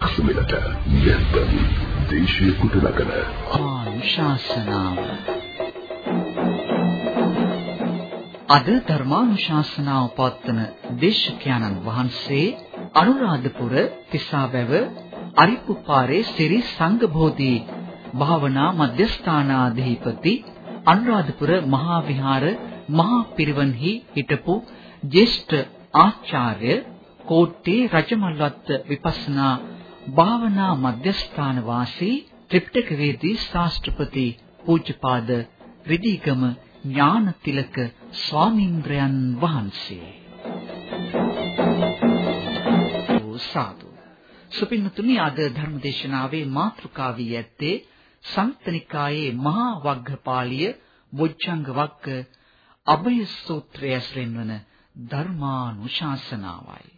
අසමලට යැප්පන් දේශීය කුටලකන ආනුශාසනාව අද ධර්මානුශාසනාව පවත්වන දේශකයන්න් වහන්සේ අනුරාධපුර තිසාවැව අරිපුපාරේ ශ්‍රී සංඝබෝධි භාවනා මධ්‍යස්ථානාධිපති අනුරාධපුර මහා විහාර මහා පිරිවන්හි හිටපු ජේෂ්ඨ ආචාර්ය කෝට්ටේ රජමල්වත්ත විපස්සනා භාවනා මධ්‍යස්ථාන වාසී ත්‍රිපිටකවේදී ශාස්ත්‍රපති පූජ්‍යපාද රිදීගම ඥානතිලක ස්වාමීන්ද්‍රයන් වහන්සේ. සාදු. සුපින්නතුනි අද ධර්මදේශනාවේ මාතෘකාව වී ඇත්තේ සංතනිකායේ මහා වග්ගපාළිය බොජ්ජංග වග්ග අභය සූත්‍රය ඇසුරෙන් වන ධර්මානුශාසනාවයි.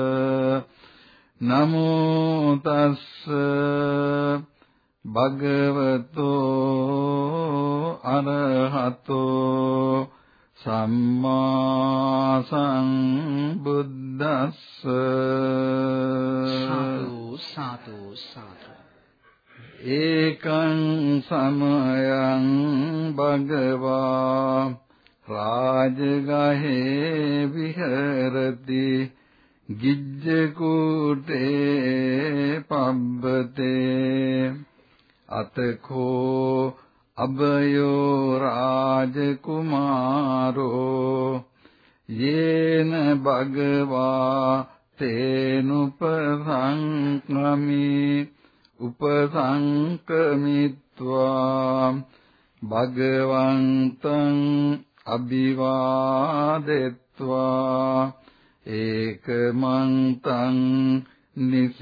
නමෝ තස්ස භගවතෝ අරහතෝ සම්මා සංබුද්දස්ස සාදු සාදු සාදු ඒකං සමයං භගවා රාජගහේ විහෙරති ගිජ්ජකූටේ පබ්බතේ අතකෝ අබයෝ රාජකුමාරෝ යේන භගවා තේනුපසංක්‍රමි උපසංකමිත්වා භගවන්තං අභිවාදෙත්වා ඒකමන්තං නිසීදී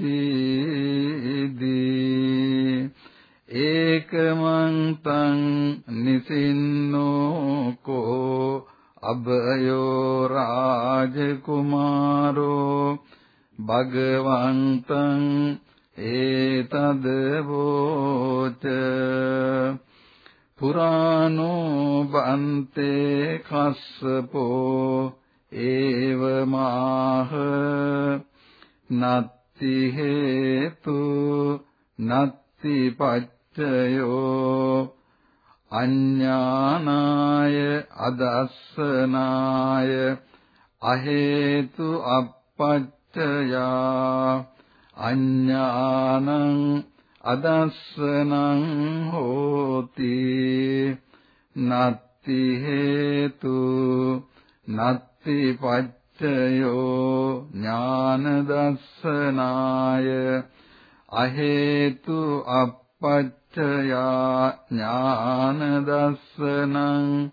ඒකමන්තං නිසින්නෝකෝ අබයෝ රාජකුමාරෝ භගවන්තං ඒතද වෝච පුරාණෝ බන්තේ කස්සපෝ ඒවමාහ නත්ති හේතු නත්ති පච්චයෝ අඤ්ඤානාය අදස්සනාය අහේතු අපච්චයා අඤ්ඤානං අදස්සනං හෝති නත්ති හේතු නත් අත්ති පච්චයෝ ඥාන දස්සනාය අහේතු අපච්චයා ඥාන දස්සනං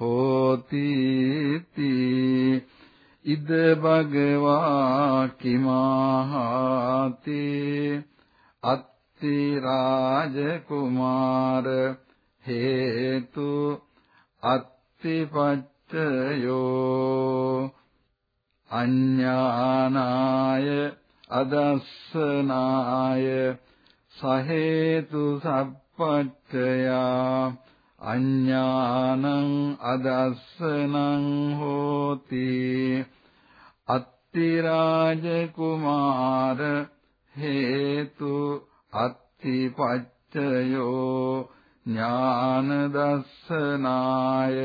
හෝති ඉද භගවා කිමාහති අත්ති රාජ කුමාර හේතු අත්ති පච්ච චයෝ අඤ්ඤානාය අදස්සනාය සහේතු සප්පච්චයා අඤ්ඤානං අදස්සනං හෝති අත්තිරාජ කුමාර හේතු අත්තිපච්චයෝ ඥාන දස්සනාය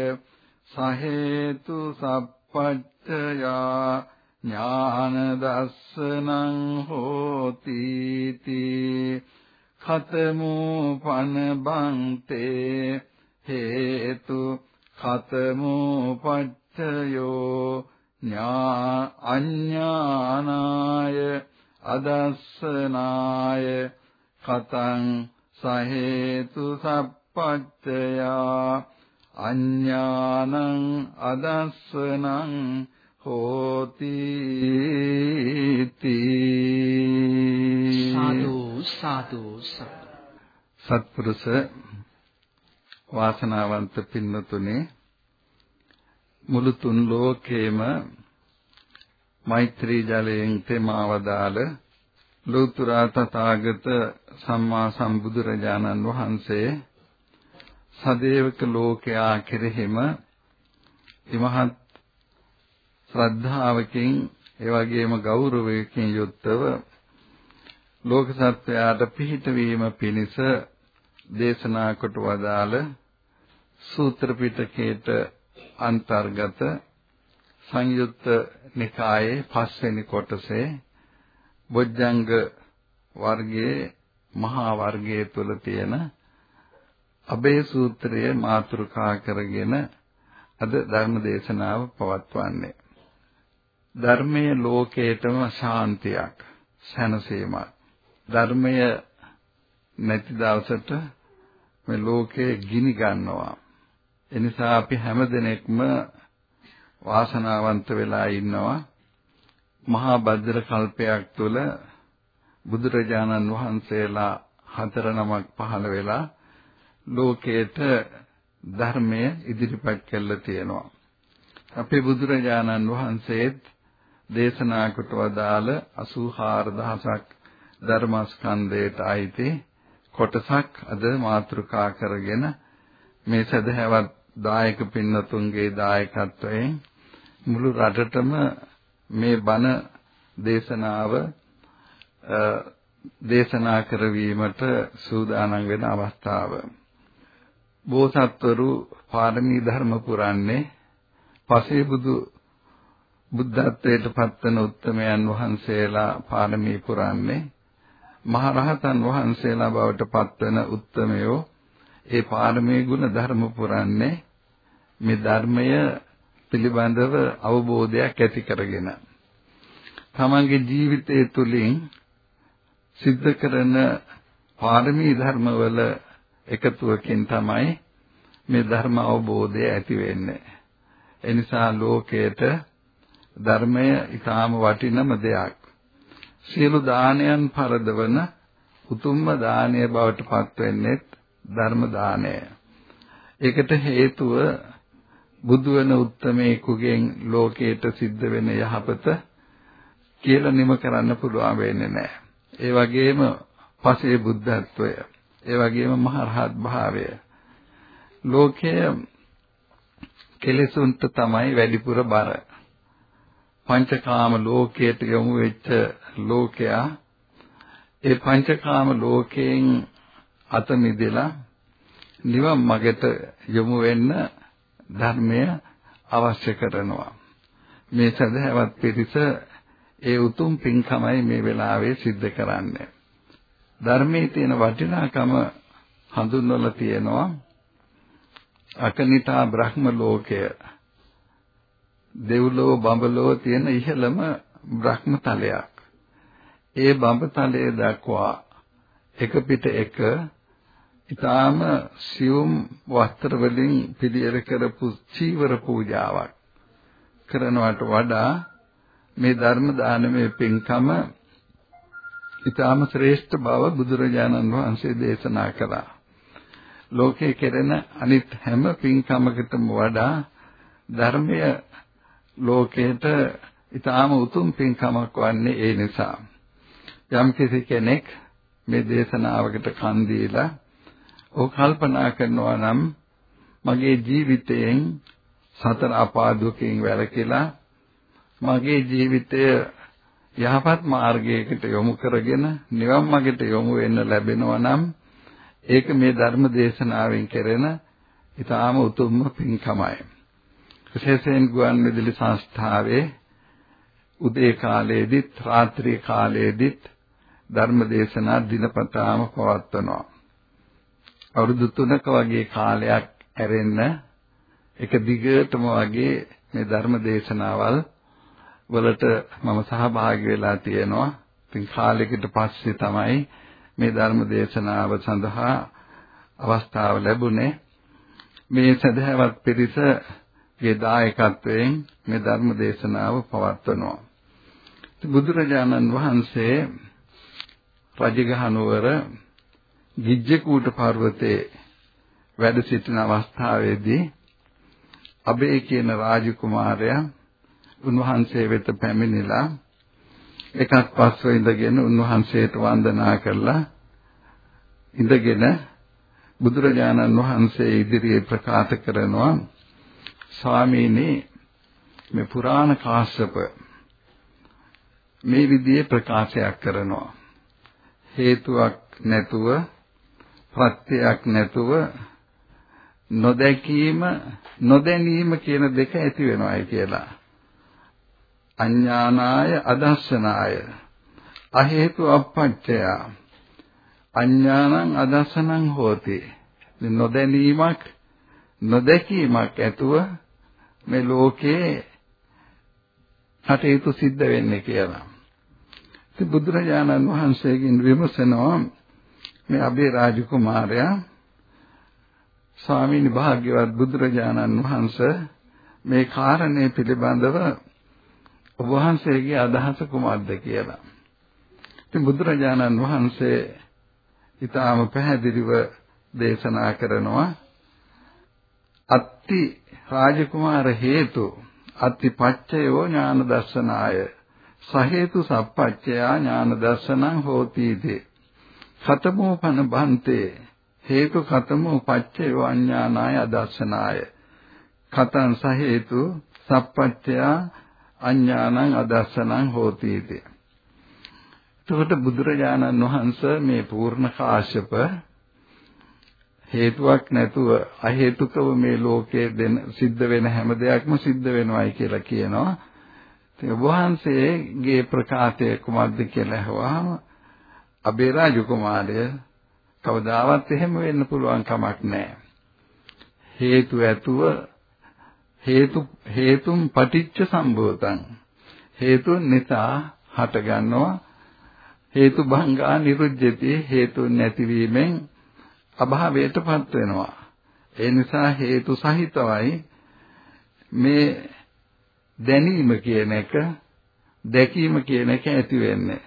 සහේතු සප්පච්චයා ඥාන දස්සනං හෝති තී ඛතමෝ පන බන්තේ හේතු ඛතමෝ පච්චයෝ ඥා අඤ්ඤානාය අදස්සනාය කතං සහේතු සප්පච්චයා අඤ්ඤානං අදස්සනං හෝති සාදු සාදු සත්පුරුෂ වාසනාවන්ත පින්නතුනේ මුළු තුන් ලෝකේම මෛත්‍රී ජලයෙන් තෙමාවදාල ලෝතර තථාගත සම්මා සම්බුදුරජාණන් වහන්සේ සදේවක ලෝකයා කෙරෙහිම ඉමහත් ශ්‍රද්ධාවකින් ඒ වගේම ගෞරවයකින් යුක්තව ලෝක සත්වයාට පිහිට වීම පිණිස දේශනා කොට වදාළ සූත්‍ර පිටකයට අන්තර්ගත සංයුත්ත නිකායේ පස්වෙනි කොටසේ බොජ්ජංග වර්ගයේ මහා වර්ගයේ තුල තියෙන අබේ සූත්‍රය මාතෘකා කරගෙන අද ධර්ම දේශනාව පවත්වන්නේ. ධර්මයේ ලෝකේටම ශාන්තියක් සැනසීමක්. ධර්මය නැති දවසට මේ ලෝකේ ගිනි ගන්නවා. එනිසා අපි හැමදෙනෙක්ම වාසනාවන්ත වෙලා ඉන්නවා. මහා භද්‍ර කල්පයක් තුළ බුදුරජාණන් වහන්සේලා හතර නමක් පහළ වෙලා ලෝකයට ධර්මය ඉදිරිපත් කළා තියෙනවා. අපේ බුදුරජාණන් වහන්සේත් දේශනා කොට වදාළ 84000ක් ධර්මස්කන්ධයට අයිති කොටසක් අද මාතෘකා කරගෙන මේ සදහැවත් දායක පින්නතුන්ගේ දායකත්වයෙන් මුළු රටටම මේ බණ දේශනාව දේශනා කරවීමට සූදානම් වෙන අවස්ථාව. බෝසත්වරු පාරමී ධර්ම පුරන්නේ පසේ බුදු බුද්ධත්වයට පත්වන උත්තමයන් වහන්සේලා පාරමී පුරන්නේ. මහරහතන් වහන්සේලා බවට පත්වන උත්තමයෝ ඒ පාරමී ගුණ ධර්ම පුරන්නේ මේ ධර්මය පිළිබඳව අවබෝධයක් ඇති කරගෙන. තමන්ගේ ජීවිතය තුළින් සිද්ධ කරන පාරමී ධර්මවල එකතුවකින් තමයි මේ ධර්ම අවබෝධය ඇති වෙන්නේ. ඒ නිසා ලෝකයට ධර්මය ඊටාම වටිනම දෙයක්. සියලු දානයන් පරදවන උතුම්ම දානය බවට පත් වෙන්නේ ධර්ම දානය. ඒකට හේතුව බුදු වෙන උත්තමයෙකුගෙන් ලෝකයට සිද්ධ වෙන යහපත කියලා නිම කරන්න පුළුවන් වෙන්නේ නැහැ. ඒ වගේම පසේ බුද්ධත්වය, ඒ වගේම මහරහත් භාවය. ලෝකයේ කෙලෙසුන්ට තමයි වැඩිපුර බර. පංචකාම ලෝකයට යොමු වෙච්ච ලෝකයා ඒ පංචකාම ලෝකයෙන් අත මිදලා නිවන් මාර්ගයට යොමු වෙන්න ධර්මය අවශ්‍ය කරනවා. මේ සදහවත් පිරිස ඒ උතුම් පින්කමයි මේ වෙලාවේ සිද්ධ කරන්නේ. ධර්මයේ තියෙන වටිනාකම හඳුන්වලා තියෙනවා අකනිතා බ්‍රහ්ම ලෝකය දෙව්ලෝ බඹලෝ තියෙන ඉහළම බ්‍රහ්ම තලයක්. ඒ බඹ තලයේ දක්වා එක පිට එක ඊටාම සියුම් වස්ත්‍ර වලින් පිළියෙල කරපු චීවර පූජාවක් කරනවට වඩා මේ ධර්ම දානමය පින්කම ඊටාම ශ්‍රේෂ්ඨ බව බුදුරජාණන් වහන්සේ දේශනා කළා. ලෝකයේ කෙරෙන අනිත් හැම පින්කමකටම වඩා ධර්මය ලෝකයට ඊටාම උතුම් පින්කමක් වන්නේ ඒ නිසා. යම් කෙනෙක් මේ දේශනාවකට කන් දීලා ඔහු කල්පනා කරනවා නම් මගේ ජීවිතයෙන් සතර අපාදුකෙන් වැළකීලා මගේ ජීවිතය යහපත් මාර්ගයකට යොමු කරගෙන නිවන් මාර්ගයට යොමු වෙන්න ලැබෙනවා නම් ඒක මේ ධර්ම දේශනාවෙන් කෙරෙන ඊටාම උතුම්ම පින්කමයි. විශේෂයෙන් ගුවන් විදුලි සංස්ථාවේ උදේ කාලයේදීත් රාත්‍රී කාලයේදීත් ධර්ම දේශනා දිනපතාම පවත්වනවා. අවුරුදු 3ක වගේ කාලයක් ඇරෙන්න එක දිගටම වගේ මේ ධර්ම දේශනාවල් වලට මම සහභාගී වෙලා තියෙනවා. ඉතින් කාලයකට පස්සේ තමයි මේ ධර්ම දේශනාව සඳහා අවස්ථාව ලැබුණේ. මේ සදහවත් පිරිසගේ දායකත්වයෙන් මේ ධර්ම දේශනාව පවත්වනවා. බුදුරජාණන් වහන්සේ රජගහ නුවර ගිජ්ජකූට පර්වතයේ වැඩ සිටින අවස්ථාවේදී අබේ කියන රාජකුමාරයා උන්වහන්සේ වෙත පැමිණිලා එකක් පස්ව ඉඳගෙන උන්වහන්සේට වන්දනා කරලා ඉඳගෙන බුදුරජාණන් වහන්සේ ඉදිරියේ ප්‍රකාශ කරනවා ස්වාමීනි මේ පුරාණ කාශ්‍යප මේ විදිහේ ප්‍රකාශයක් කරනවා. හේතුවක් නැතුව ප්‍රත්‍යක් නැතුව නොදැකීම නොදැනීම කියන දෙක ඇති වෙනවායි කියලා. අඥානාය අදස්සනාය. අහේතු අපච්චය අඥානං අදස්සනං හෝති. නොදැනීමක් නොදැකීමක් ඇතුව මේ ලෝකේ කටයුතු සිද්ධ වෙන්නේ කියලා. ඉතින් බුදුරජාණන් වහන්සේගෙන් විමසනවා මේ අබේ රාජකුමාරයා ස්වාමීන් භාග්‍යවත් බුදුරජාණන් වහන්සේ මේ කාරණේ පිළිබඳව ඔබ වහන්සේගේ අදහස කුමක්ද කියලා. ඉතින් බුදුරජාණන් වහන්සේ ඊටාම පැහැදිලිව දේශනා කරනවා අත්ති රාජකුමාර හේතු අත්ති පච්චයෝ ඥාන දර්ශනාය සහේතු සප්පච්චයා ඥාන දර්ශනං හෝතිති කතමෝ පන බන්තේ හේතු කතමෝ පච්චයෝ අඥානාය අදර්ශනාය කතං සහේතු සප්පච්චයා අඥානං අදස්සනං හෝතිති. එතකොට බුදුරජාණන් වහන්සේ මේ පූර්ණ කාශ්‍යප හේතුවක් නැතුව අහේතුකව මේ ලෝකයේ දෙන සිද්ධ වෙන හැම දෙයක්ම සිද්ධ වෙනවායි කියලා කියනවා. ඉතින් වහන්සේගේ ප්‍රකාශය කුමක්ද කියලා අහුවාම අබේ රාජ කුමාරය කවදාවත් එහෙම වෙන්න පුළුවන් කමක් නැහැ. හේතු ඇතුව හේතු හේතුම් පටිච්ච සම්භූතං. හේතුන් නිසා හට ගන්නවා. හේතු භංගා නිරුද්ධති හේතුන් නැතිවීමෙන් අභාවයටපත් වෙනවා. ඒ නිසා හේතු සහිතවයි මේ දැනීම කියන එක දැකීම කියන එක ඇති වෙන්නේ.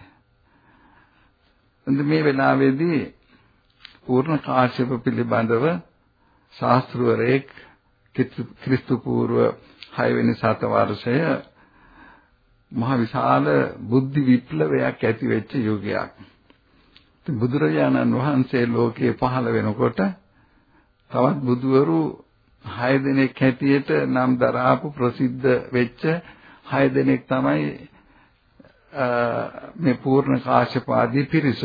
මේ වෙලාවේදී පූර්ණ කාශ්‍යප පිළිබඳව ශාස්ත්‍රවරයෙක් ක්‍රිස්තු පූර්ව 6 වෙනි සතවර්ෂය මහ විශාල බුද්ධි විප්ලවයක් ඇති වෙච්ච යුගයක්. ඉතින් බුදුරජාණන් වහන්සේ ලෝකේ පහළ වෙනකොට තවත් බුදුවරු 6 දෙනෙක් හැටියට නම් දරාපු ප්‍රසිද්ධ වෙච්ච 6 දෙනෙක් තමයි මේ පූර්ණ කාශ්‍යප ආදී පිරිස.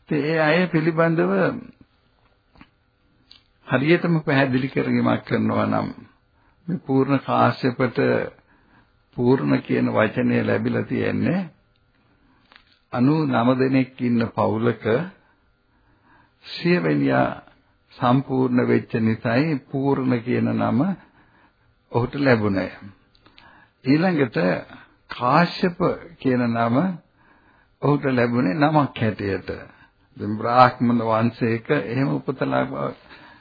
ඉතින් ඒ අය පිළිබඳව හරියටම පැහැදිලි කිරීමක් කරනවා නම් මේ පූර්ණ කාශ්‍යපට පූර්ණ කියන වචනය ලැබිලා තියෙන්නේ 99 දෙනෙක් ඉන්න පවුලක සියවෙනියා සම්පූර්ණ වෙච්ච නිසායි පූර්ණ කියන නම ඔහුට ලැබුණේ. ඊළඟට කාශ්‍යප කියන නම ඔහුට ලැබුණේ නමක් හැටියට. දැන් බ්‍රාහ්මණ වංශයක එහෙම උපතලා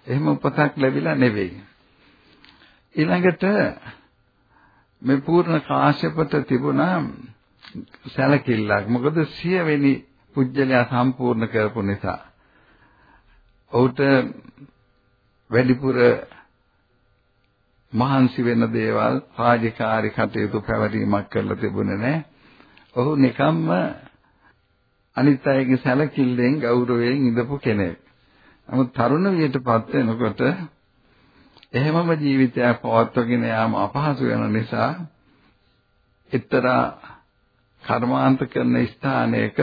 එහෙම උපතක් ලැබිලා නෙවෙයි. ඊළඟට මේ පූර්ණ කාශ්‍යපට තිබුණා සැලකිල්ලක්. මොකද සියවෙනි පුජ්‍යලයා සම්පූර්ණ කරපු නිසා. ඔහුට වැඩිපුර මහන්සි වෙන දේවල් රාජකාරී කටයුතු පැවරීමක් කරලා තිබුණේ නැහැ. ඔහු නිකම්ම අනිත් අයගේ සැලකිල්ලෙන් ගෞරවයෙන් ඉඳපු කෙනෙක්. නමුත් තරුණ වියටපත් වෙනකොට එහෙමම ජීවිතයක් පවත්වාගෙන යාම අපහසු වෙන නිසා එක්තරා කර්මාන්ත කරන ස්ථානයක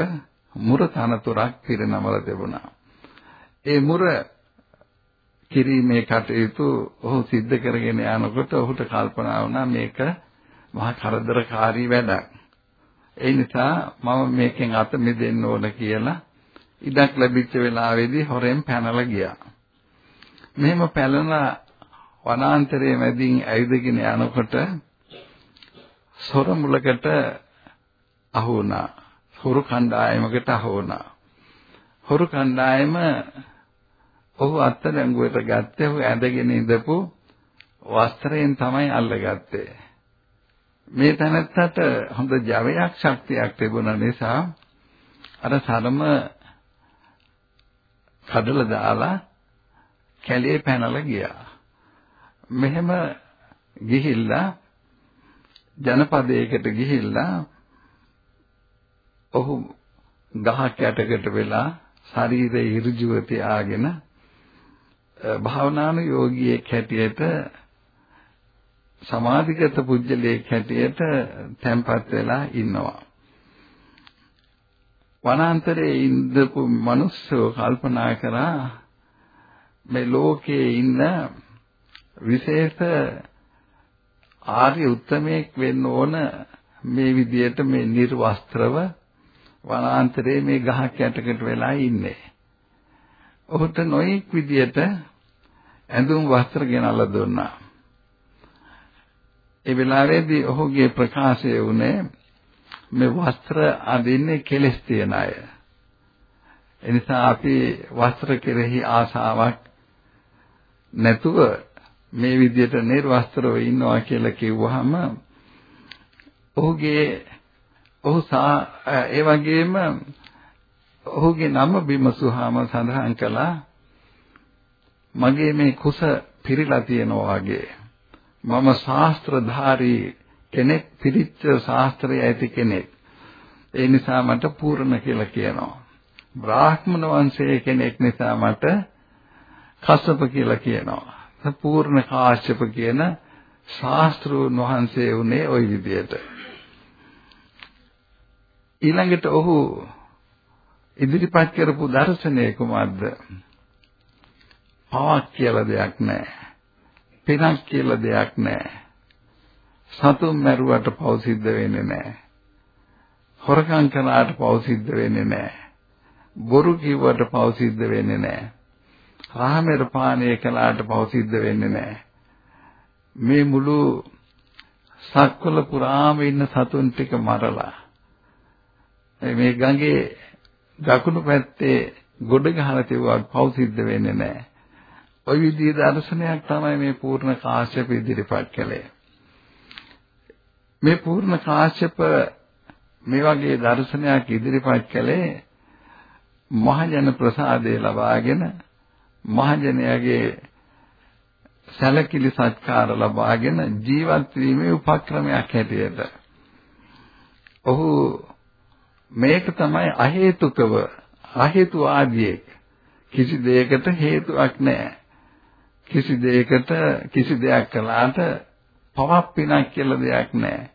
මුර තනතුරක් පිරිනමල තිබුණා. ඒ මුර කිරීමේ කටයුතු ඔහු සිද්ධ කරගෙන යනකොට ඔහුට කල්පනා වුණා මේක මහා කරදරකාරී වැඩක්. ඒ නිසා මම මේකෙන් අත මිදෙන්න ඕන කියලා ඉඩක් ලැබිච්ච වෙලාවේදී හොරෙන් පැනලා ගියා. මෙහෙම පැනලා වනාන්තරයේ මැදින් ඇවිදගෙන යනකොට සොර මුලකට අහු වුණා. හොරු කණ්ඩායමකට අහු වුණා. හොරු කණ්ඩායම ඔහු අත්අඩංගුවට ගත්තේ ඔහු ඇඳගෙන ඉඳපු වස්ත්‍රයෙන් තමයි අල්ලගත්තේ. මේ තැනත්තට හොඳ ජවයක් ශක්තියක් තිබුණ නිසා අර සරම කඩලා දාලා කැලේ පැනලා ගියා. මෙහෙම ගිහිල්ලා ජනපදයකට ගිහිල්ලා ඔහු ගහක් යටකට වෙලා ශරීරය ඍජුව තියාගෙන භාවනානුයෝගියෙක් හැටියට සමාධිගත පුජ්‍යලයක් හැටියට තැම්පත් වෙලා ඉන්නවා. වනාන්තරයේ ඉඳපු මිනිස්සු කල්පනා කරා මේ ලෝකයේ ඉන්න විශේෂ ආර්ය උත්තමයෙක් වෙන්න ඕන මේ විදියට මේ නිර්වස්ත්‍රව වනාන්තරයේ මේ ගහක් යටකට වෙලා ඉන්නේ. ඔහුට නොයෙක් විදියට ඇඳුම් වස්ත්‍ර ගෙනල්ලා දුන්නා. ඒ වෙලාවේදී ඔහුගේ ප්‍රකාශය වුණේ මේ වස්ත්‍ර අඳින්නේ කෙලස් තියන අය. එනිසා අපි වස්ත්‍ර කෙරෙහි ආසාවක් නැතුව මේ විදිහට නිර්වස්ත්‍රව ඉන්නවා කියලා කිව්වහම ඔහුගේ ඔහු ඒ වගේම ඔහුගේ නම බිමසුහාම සඳහන් කළා මගේ මේ කුස පිරීලා තියෙනවා වගේ මම ශාස්ත්‍රධාරී කෙනෙක් පිරිච්ච ශාස්ත්‍රය ඇති කෙනෙක් ඒ නිසා මට පූර්ණ කියලා කියනවා බ්‍රාහ්මණ වංශයේ කෙනෙක් නිසා මට කස්සප කියලා කියනවා පූර්ණ කාශ්‍යප කියන ශාස්ත්‍රූන් වහන්සේ උනේ ওই විදියට ඊළඟට ඔහු ඉදිරිපත් කරපු දර්ශනය කුමක්ද? පවක් කියලා දෙයක් නැහැ. පිනක් කියලා දෙයක් නැහැ. සතුන් මැරුවට පව සිද්ධ වෙන්නේ නැහැ. හොරකම් කළාට පව සිද්ධ වෙන්නේ නැහැ. බොරු කිව්වට පව සිද්ධ වෙන්නේ නැහැ. රාමෙර පානය කළාට පව සිද්ධ වෙන්නේ නැහැ. මේ මුළු සක්වල පුරාම ඉන්න සතුන් ටික මරලා මේ ගඟේ දකුණු පැත්තේ ගොඩ ගහලා තිබුණාට පව් සිද්ධ වෙන්නේ නැහැ. ওই විදිහේ දර්ශනයක් තමයි මේ පූර්ණ කාශ්‍යප ඉදිරිපත් කළේ. මේ පූර්ණ කාශ්‍යප මේ වගේ දර්ශනයක් ඉදිරිපත් කළේ මහජන ප්‍රසාදය ලබාගෙන මහජනයාගේ සැලකිලි සත්කාර ලබාගෙන ජීවත් වීමේ උපක්‍රමයක් හැටියට. ඔහු මේක තමයි අහේතුකව අහේතු ආදියේ කිසි දෙයකට හේතුවක් නැහැ. කිසි දෙයකට කිසි දෙයක් කළාට පවක් පිනක් කියලා දෙයක් නැහැ.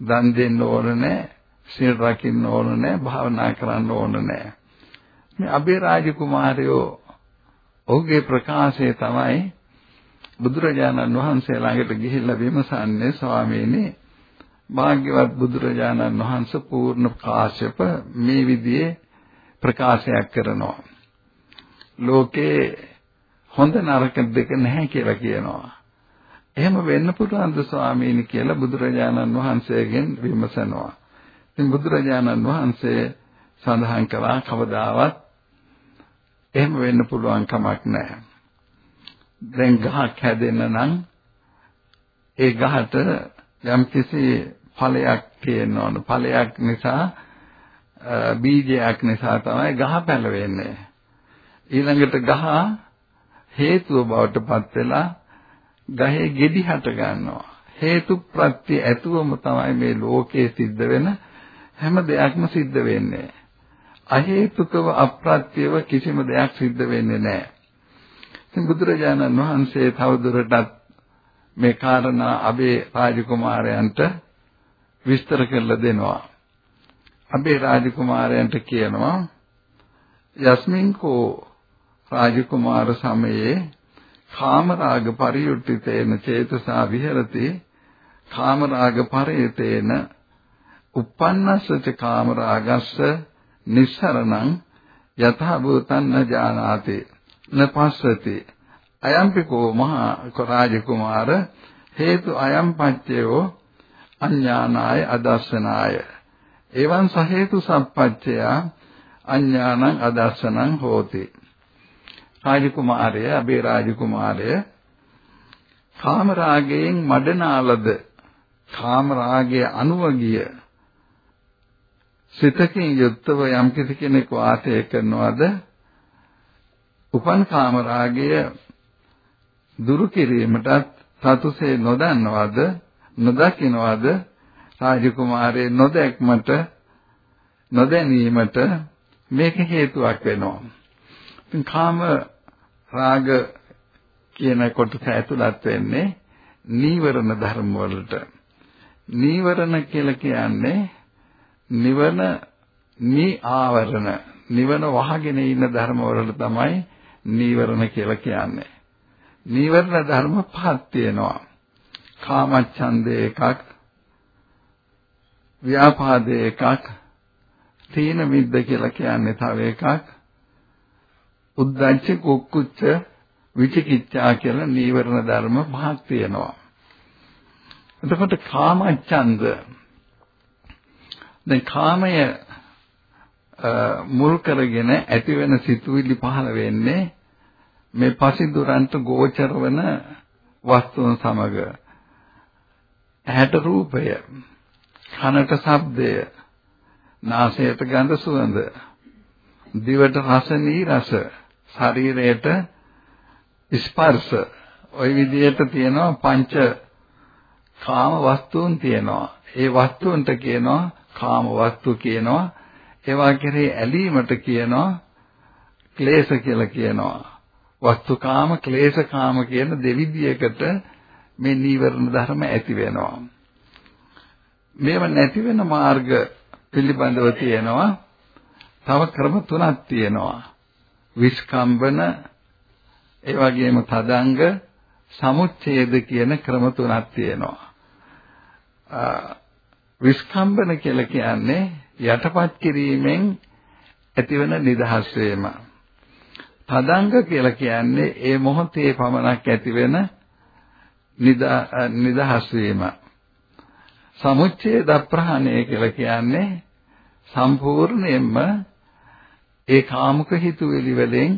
දන් දෙන්න ඕන නැහැ, සීල් රකින්න ඕන නැහැ, භාවනා කරන්න ඕන නැහැ. මේ අබේරාජ කුමාරයෝ ඔහුගේ ප්‍රකාශය තමයි බුදුරජාණන් වහන්සේ ළඟට ගිහිල්ලා විමසන්නේ ස්වාමීනි භාග්‍යවත් බුදුරජාණන් වහන්සේ පූර්ණ කාශ්‍යප මේ විදිහේ ප්‍රකාශයක් කරනවා. ලෝකේ හොඳ නරක දෙක නැහැ කියලා කියනවා. එහෙම වෙන්න පුළුවන්ද ස්වාමීනි කියලා බුදුරජාණන් වහන්සේගෙන් විමසනවා. ඉතින් බුදුරජාණන් වහන්සේ සඳහන් කළා කවදාවත් එහෙම වෙන්න පුළුවන් කමක් නැහැ. දැන් ගහක් හැදෙන්න නම් ඒ ගහට යම්කිසි ඵලයක් තියෙන්න ඕන. ඵලයක් නිසා බීජයක් නිසා තමයි ගහ පැලවෙන්නේ. ඊළඟට ගහ හේතුව බවට පත් වෙලා ගහේ ගෙඩි හට ගන්නවා. හේතු ප්‍රත්‍ය ඇතුවම තමයි මේ ලෝකයේ සිද්ධ වෙන හැම දෙයක්ම සිද්ධ වෙන්නේ. අහේතුකව අප්‍රත්‍යව කිසිම දෙයක් සිද්ධ වෙන්නේ නැහැ. ඉතින් බුදුරජාණන් වහන්සේ තවදුරටත් මේ කාරණා අබේ රාජකුමාරයන්ට විස්තර කරලා දෙනවා. අබේ රාජකුමාරයන්ට කියනවා යස්මින්කෝ රාජකුමාර සමයේ කාමරාග පරියුක්තිතේන චේතසා විහෙරති. කාමරාග පරේතේන uppannassaච කාමරාගස්ස නිස්සරණං යථා භූතං න ජානාති. න පස්සති අයම්පිකෝ මහා රාජකුමාර හේතු අයම් පච්චයෝ අඥානාය අදස්සනාය. එවං සහේතු සම්පච්චය අඥානං අදස්සනං හෝති. රාජකුමාරය අබේ රාජකුමාරය. කාම රාගයෙන් මඩනාලද කාම රාගයේ අනුවගිය සිතකින් යුක්තව යම් කිසි කෙනෙක් වාසය කරනවද? උපන් කාම රාගය දුරු කිරීමටත් සතුසේ නොදන්නවද? නොදකින්නවද? රාජකුමාරයේ නොදැක්මට නොදැනීමට මේක හේතුවක් වෙනවා. ඉතින් කාම රාග කියන කොටස ඇතුළත් වෙන්නේ නීවරණ ධර්ම වලට. නීවරණ කියලා කියන්නේ නිවන නී ආවරණ නිවන වහගෙන ඉන්න ධර්ම වලට තමයි නීවරණ කියලා කියන්නේ. නීවරණ ධර්ම පහක් තියෙනවා. කාමච්ඡන්දේ එකක්, ව්‍යාපාදේ එකක්, තීන මිද්ද කියලා කියන්නේ තව එකක්, උද්ධච්ච කුක්කුච්ච විචිකිච්ඡා කියලා නීවරණ ධර්ම පහක් තියෙනවා. එතකොට කාමච්ඡන්ද දැන් කාමය මුල් කරගෙන ඇතිවෙන සිතුවිලි පහළ වෙන්නේ මේ පසිදුරන්ට ගෝචර වන වස්තුන් සමග ඇහැට රූපය කනට ශබ්දය නාසයට ගඳ සුවඳ දිවට රස නීරස ශරීරයට ස්පර්ශ. ওই විදිහට තියෙනවා පංච කාම වස්තුන් තියෙනවා. ඒ වස්තුන්ට කියනවා කාම වස්තු කියනවා. ඒවා කෙරේ ඇලීමට කියනවා ක්ලේශ කියලා කියනවා. වස්තුකාම ක්ලේශකාම කියන දෙවිදියකට මේ නීවරණ ධර්ම ඇති වෙනවා. මේව නැති වෙන මාර්ග පිළිබඳව තියෙනවා. තව ක්‍රම තුනක් තියෙනවා. විස්කම්බන ඒ වගේම තදංග සමුච්ඡේද කියන ක්‍රම තුනක් තියෙනවා විස්කම්බන කියලා කියන්නේ යටපත් කිරීමෙන් ඇතිවන නිදහස් වීම. තදංග කියලා කියන්නේ ඒ මොහොතේ පමණක් ඇතිවෙන නිදහස් වීම. සමුච්ඡේද ප්‍රහාණය කියලා කියන්නේ සම්පූර්ණයෙන්ම ඒ කාමුක හිතුවිලි වලින්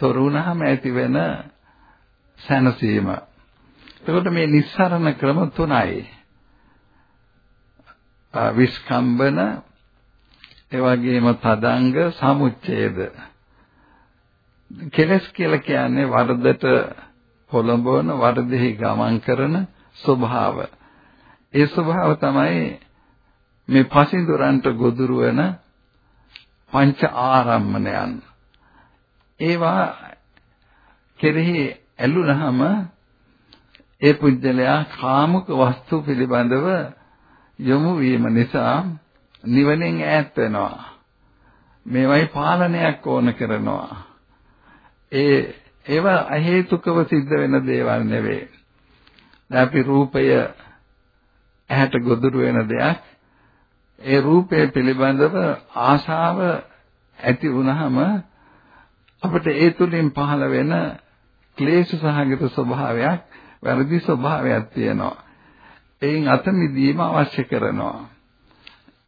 තොර වුණාම ඇතිවෙන සැනසීම. එතකොට මේ නිස්සරණ ක්‍රම තුනයි. විස්කම්බන ඒ වගේම තදංග සමුච්ඡේද කෙලස් කියලා කියන්නේ වර්ධයට පොළඹවන වර්ධෙහි ගමන් කරන ස්වභාව. ඒ ස්වභාව තමයි මේ පසින්දුරන්ට ගොදුරු වෙන පංච ආරම්මණයන්. ඒවා කෙරෙහි ඇලුනහම ඒ පුජ්‍යලයා කාමක වස්තු පිළිබඳව යොමු වීම නිසා නිවනෙන් ඈත් වෙනවා. මේවයි පාලනයක් ඕන කරනවා. ඒ ඒවා අහේතුකව සිද්ධ වෙන දේවල් නෙවෙයි. දැන් අපි රූපය ඇහැට ගොදුරු වෙන දෙයක්. ඒ රූපය පිළිබඳව ආශාව ඇති වුනහම අපිට ඒ තුලින් පහළ වෙන ක්ලේශ සහගත ස්වභාවයක් වැරදි ස්වභාවයක් තියෙනවා. එයින් අත මිදීම අවශ්‍ය කරනවා.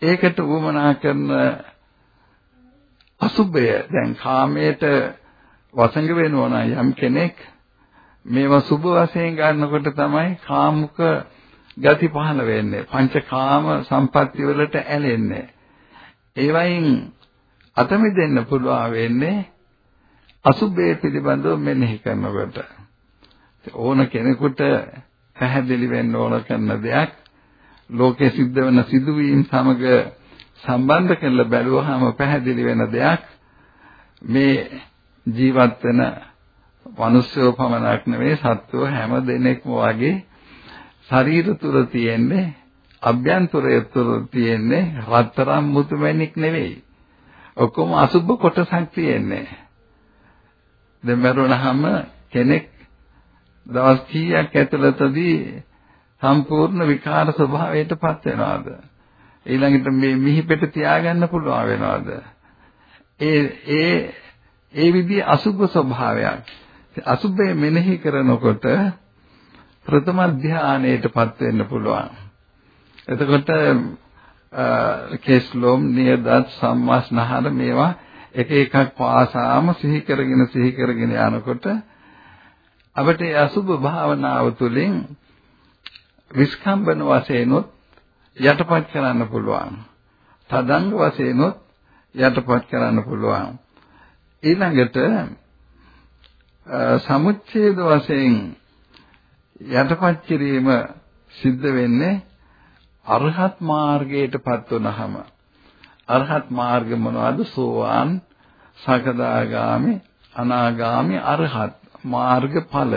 ඒකට උවමනා කරන අසුබය දැන් කාමයට වසඟ වෙනවා නම් යම් කෙනෙක් මේවා සුබ වශයෙන් ගන්නකොට තමයි කාමුක ගති පහළ වෙන්නේ. පංචකාම සම්පatti වලට ඇලෙන්නේ. ඒ වයින් අත මිදෙන්න පුළුවන් වෙන්නේ අසුබේ පිළිබඳව මෙනෙහි කරනකොට. ඕන කෙනෙකුට පැහැදිලි වෙන්න ඕන කරන දෙයක් ලෝකයේ සිද්ධ වෙන සිදුවීම් සමග සම්බන්ධ කරලා බැලුවහම පැහැදිලි වෙන දෙයක් මේ ජීවත් වෙන මිනිස්සුව පමණක් නෙවෙයි සත්වෝ හැම දෙනෙක්ම වගේ ශරීර තුල තියෙන්නේ අභ්‍යන්තරය තුල තියෙන්නේ රත්තරන් මුතුමැණික් නෙවෙයි ඔක්කොම අසුබ කොටසක් තියෙන්නේ දැන් මරුණාම කෙනෙක් දවස් කීයක් ඇතුළතදී සම්පූර්ණ විකාර ස්වභාවයටපත් වෙනවද? ඊළඟට මේ මිහිපෙට තියාගන්න පුළුවන් වෙනවද? ඒ ඒ ඒ විදිහ අසුභ ස්වභාවයක්. අසුභය මෙනෙහි කරනකොට ප්‍රථම ධානයටපත් වෙන්න පුළුවන්. එතකොට කේස්ලොම් නියදත් සම්මාස්නහර මේවා එක එකක් පාසාම සිහි කරගෙන සිහි කරගෙන යනකොට අපට අසුභ භාවනාව තුළින් විස්කම්බන වශයෙන්ොත් යටපත් කරන්න පුළුවන්. තදංග වශයෙන්ොත් යටපත් කරන්න පුළුවන්. ඊළඟට සමුච්ඡේද වශයෙන් යටපත් කිරීම සිද්ධ වෙන්නේ අරහත් මාර්ගයටපත් වුනහම අරහත් මාර්ග මොනවද සෝවාන් සකදාගාමි අනාගාමි අරහත් මාර්ගඵල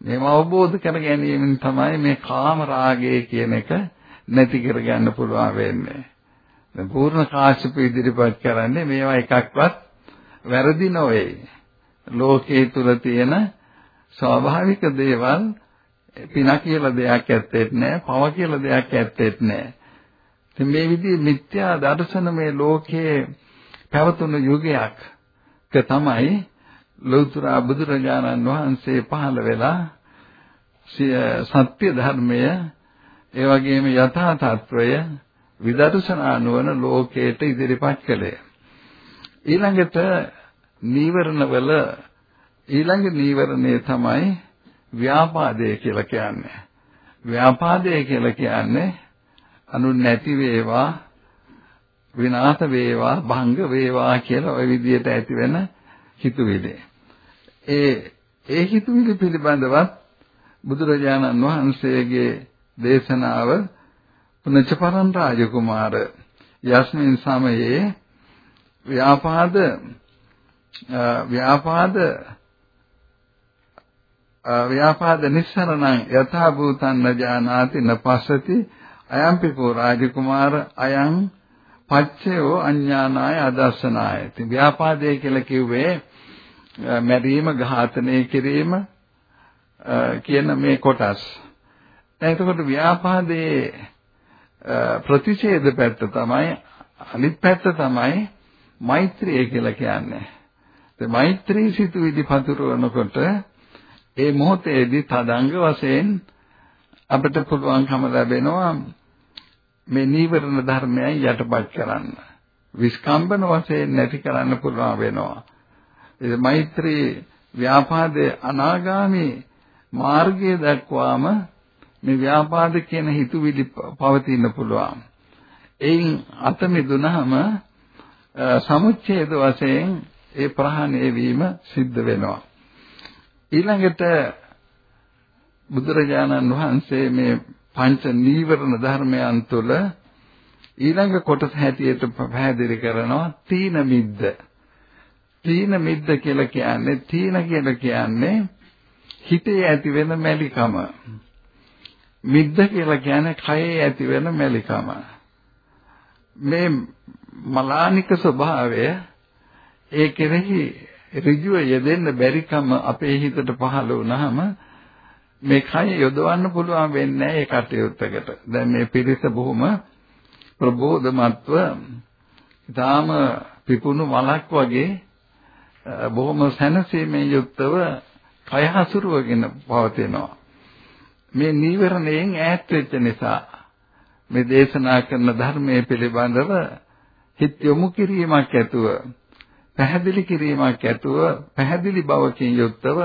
මේව අවබෝධ කර ගැනීමෙන් තමයි මේ කාම රාගය කියන එක නැති කරගන්න පුළුවන් වෙන්නේ. දැන් පූර්ණ කාශ්‍යප ඉදිරිපත් කරන්නේ මේවා එකක්වත් වැරදි නොවේ. ලෝකයේ තුල තියෙන ස්වාභාවික දේවල් පින කියලා දෙයක් ඇත්තෙත් නැහැ, පව කියලා දෙයක් ඇත්තෙත් නැහැ. ඉතින් මේ විදිහේ මිත්‍යා දර්ශන මේ ලෝකයේ පැවතුණු යුගයක් තමයි ලෞතර බුදුරජාණන් වහන්සේ පහළ වෙලා සත්‍ය ධර්මය ඒ වගේම යථා තත්වය විදර්ශනා නුවණ ලෝකයට ඉදිරිපත් කළේ. ඊළඟට නීවරණවල ඊළඟ නීවරණය තමයි ව්‍යාපාදය කියලා කියන්නේ. ව්‍යාපාදය කියලා කියන්නේ අනු නැති වේවා විනාශ වේවා භංග වේවා කියලා ওই විදිහට ඇති වෙන හිතුවිලි. ඒ ඒ හිතුවිලි පිළිබඳවත් බුදුරජාණන් වහන්සේගේ දේශනාව පුනච්චපරන් රාජකුමාර යස්මින් සමයේ ව්‍යාපාද ව්‍යාපාද ව්‍යාපාද නිස්සරණං යථා භූතං නජානාති නපස්සති අයම්පිකෝ රාජකුමාර අයං පච්චයෝ අඥානාය අදස්සනාය. ඉතින් ව්‍යාපාදය කියලා කිව්වේ මැරීම, ඝාතනය කිරීම කියන මේ කොටස්. දැන් එතකොට ව්‍යාපාදයේ ප්‍රතිඡේද පැත්ත තමයි අනිත් පැත්ත තමයි මෛත්‍රිය කියලා කියන්නේ. ඒ මෛත්‍රී සිතුවිලි පතුරවනකොට ඒ මොහොතේදී තදංග වශයෙන් අපිට පුළුවන්කම ලැබෙනවා මේ නීවරණ ධර්මයන් යටපත් කරන්න. විස්කම්බන වශයෙන් නැති කරන්න පුළුවන් වෙනවා. ඒ මෛත්‍රී ව්‍යාපාදයේ අනාගාමි මාර්ගය දක්වාම මේ ව්‍යාපාද කියන හිතුවිලි පවතින්න පුළුවන්. එයින් අත මිදුනහම සමුච්ඡේද වශයෙන් ඒ ප්‍රහාණය වීම සිද්ධ වෙනවා. ඊළඟට බුදුරජාණන් වහන්සේ මේ පංච නීවරණ ධර්මයන් තුළ ඊළඟ කොටස හැටියට පැහැදිලි කරනවා තීන මිද්ද. තීන මිද්ද කියලා කියන්නේ තීන කියලා කියන්නේ හිතේ ඇති වෙන මැලිකම. මිද්ද කියලා කියන්නේ කයේ ඇති වෙන මැලිකම. මේ මලානික ස්වභාවය ඒ කෙරෙහි ඍජුව යෙදෙන්න බැරිකම අපේ හිතට පහළ වුණාම මේ කය යොදවන්න පුළුවන් වෙන්නේ ඒ කටයුත්තකට. දැන් මේ පිරිස බොහොම ප්‍රබෝධමත්ව ඊටාම පිපුණු මලක් වගේ බොහොම සැනසීමෙන් යුක්තව කය හසුරුවගෙන පවතිනවා. මේ නීවරණයෙන් ඈත් වෙච්ච නිසා මේ දේශනා කරන ධර්මයේ පිළිබඳව හිත යොමු කිරීමක් ඇතුව පැහැදිලි කිරීමක් ඇතුව පැහැදිලි බවකින් යුක්තව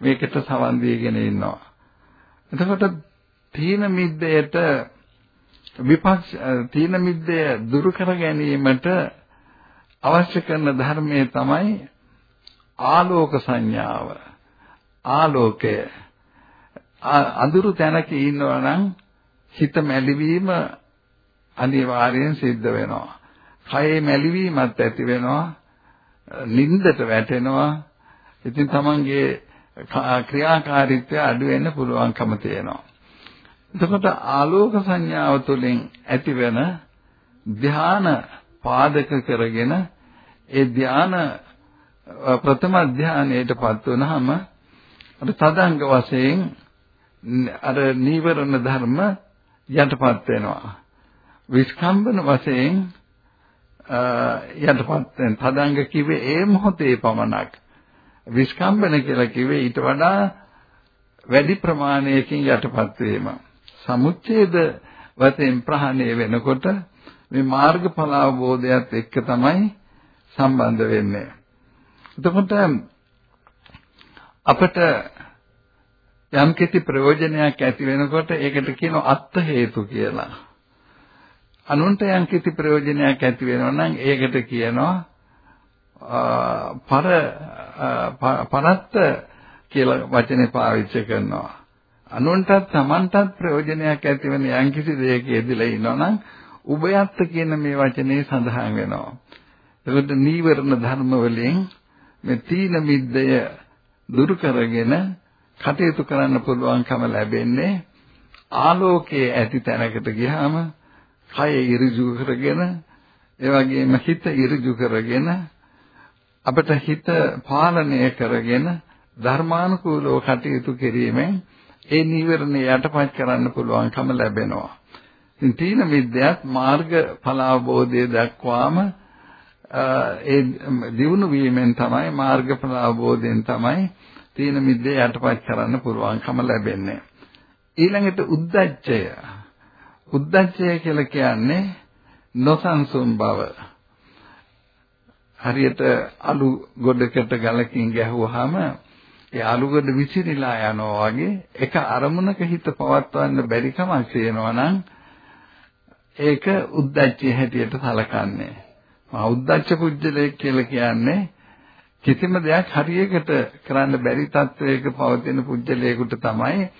මේකට සවන් දීගෙන ඉන්නවා. එතකොට තීන මිද්දයට විපක්ෂ තීන මිද්දය දුරු කර ගැනීමට අවශ්‍ය කරන ධර්මයේ තමයි ආලෝක සංඥාව. ආලෝකය අඳුරු තැනක ඉන්නවා නම් හිත මැලිවීම අනිවාර්යෙන් සිද්ධ වෙනවා. කයේ මැලිවීමත් ඇති වෙනවා. නින්දට වැටෙනවා. ඉතින් තමන්ගේ ක්‍රියාකාරීත්වය අඩු වෙන්න පුළුවන්කම තියෙනවා. එතකොට ආලෝක සංඥාව තුළින් ඇතිවෙන ධ්‍යාන පාදක කරගෙන ඒ ධ්‍යාන ප්‍රථම ධ්‍යානයටපත් වුනහම අර තදංග වශයෙන් අර නීවරණ ධර්ම යටපත් වෙනවා. විස්කම්බන වශයෙන් යටපත් වෙන තදංග කිව්වේ ඒ මොහොතේ පමණක්. විස්කම්බන කියලා කිව්වේ ඊට වඩා වැඩි ප්‍රමාණයකින් යටපත් වීම. සමුච්ඡේද වතෙන් ප්‍රහාණය වෙනකොට මේ මාර්ගඵල අවබෝධයත් එක්ක තමයි සම්බන්ධ වෙන්නේ. එතකොට අපිට යම් කිසි ප්‍රයෝජනයක් ඇති වෙනකොට ඒකට කියනවා අත්ත හේතු කියලා. අනුන්ට යම් කිසි ප්‍රයෝජනයක් ඇති වෙනවා නම් ඒකට කියනවා පර පරත්ත කියලා වචනේ පාවිච්චි කරනවා. අනුන්ටත් Tamanටත් ප්‍රයෝජනයක් ඇතිවන යම්කිසි දෙයක යෙදලා ඉන්නවනම් උභයත්ත කියන මේ වචනේ සඳහන් වෙනවා. එතකොට නීවරණ ධර්ම වලින් මේ තීන මිද්දය දුරු කරගෙන කටයුතු කරන්න පුළුවන්කම ලැබෙන්නේ ආලෝකයේ ඇති තැනකට ගියාම කය ඉරිජු කරගෙන ඒ වගේම හිත ඉරිජු කරගෙන අපිට හිත පාලනය කරගෙන ධර්මානුකූලව කටයුතු කිරීමෙන් ඒ නීවරණ යටපත් කරන්න පුළුවන්කම ලැබෙනවා. ඉතින් තීන විද්‍යාවත් මාර්ග ඵල අවබෝධය දක්වාම ඒ දිනු වීමෙන් තමයි මාර්ග ඵල අවබෝධයෙන් තමයි තීන මිද්දේ යටපත් කරන්න පුළුවන්කම ලැබෙන්නේ. ඊළඟට උද්දච්චය. උද්දච්චය කියලා කියන්නේ නොසන්සුන් බව. හරියට අලු ගොඩකට ගලකින් ගැහුවාම ඒ අලුගොඩ විසිරීලා යනවා වගේ එක අරමුණක හිත පවත්වන්න බැරි කමක් තියෙනවා නම් ඒක උද්දච්චය හැටියට සලකන්නේ. මා උද්දච්ච පුජ්‍යලයක් කියලා කියන්නේ කිසිම දෙයක් හරියකට කරන්න බැරි තත්වයක පවතින පුජ්‍යලයකට තමයි